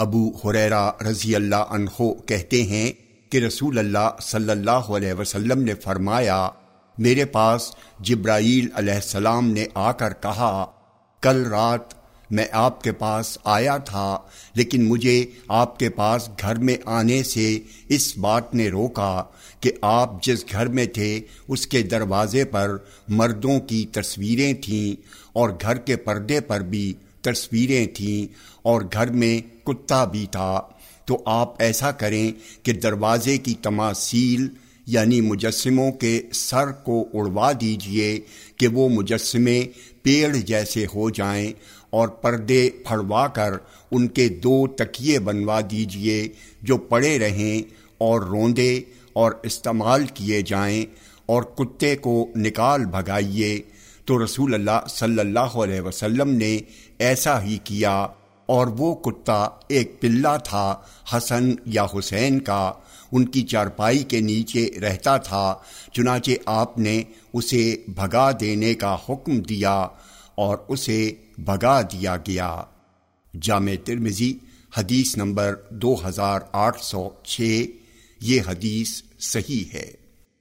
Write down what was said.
ابو حریرا رضی اللہ عنہ کہتے ہیں کہ رسول اللہ صلی اللہ علیہ وسلم نے فرمایا، میرے پاس جبرائیل علیہ السلام نے آ کر کہا، کل رات میں آپ کے پاس آیا تھا، لیکن مجھے آپ کے پاس گھر میں آنے سے اس بات نے روکا کہ آپ جس گھر میں تھے، اس کے دروازے پر مردوں کی تصویریں تھیں اور گھر کے پردے پر بھی تصویریں تھیں اور گھر میں کتا بھی تھا۔ تو آپ ایسا کریں کہ دروازے کی تماثیل یعنی مجسموں کے سر کو اڑوا دیجیے کہ وہ مجسمے پیڑ جیسے ہو جائیں اور پردے پھڑوا کر ان کے دو تکیے بنوا دیجیے جو پڑے رہیں اور روندے اور استعمال کیے جائیں اور کتے کو نکال بھگائیے۔ تو رسول اللہ صلی اللہ علیہ وسلم نے ایسا ہی کیا اور وہ کتا ایک پلہ تھا، حسن یا حسین کا، ان کی چارپائی کے نیچے رہتا تھا، چنانچہ آپ نے اسے بھگا دینے کا حکم دیا اور اسے بھگا دیا گیا۔ جامع ترمزی حدیث نمبر دو ہزار آٹھ سو چھ، یہ حدیث صحیح ہے۔